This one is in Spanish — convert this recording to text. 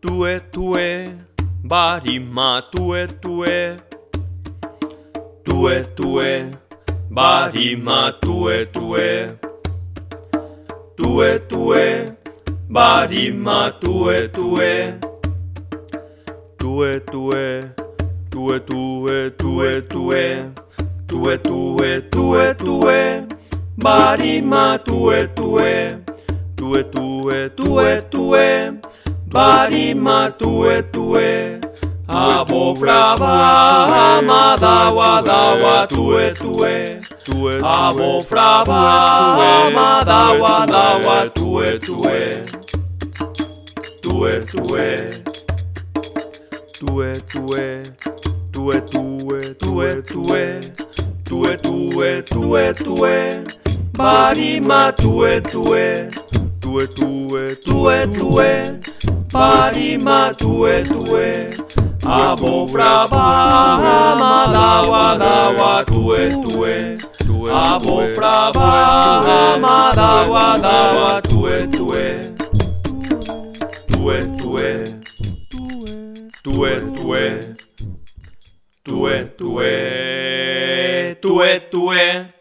tue tue, barima tue tue, tue tue, barima tue tue, tue tue, barima tue tue, tue tue, tue tue, tue tue, tue tue, tue tue, barima tue tue, tue tue, tue barima tue tue, abo fraba, madawa dawa tue tue, abo fraba, madawa dawa tue tue, tue tue, tue tue, tue tue, tue tue, tue tue, tue tue, barima tue tue, tue tue, tue tue, barima tue tue, abo fraba, madawa dawa tue tue, abo fraba, madawa dawa tue tue, tue tue, tue tue, tue tue, tue tue.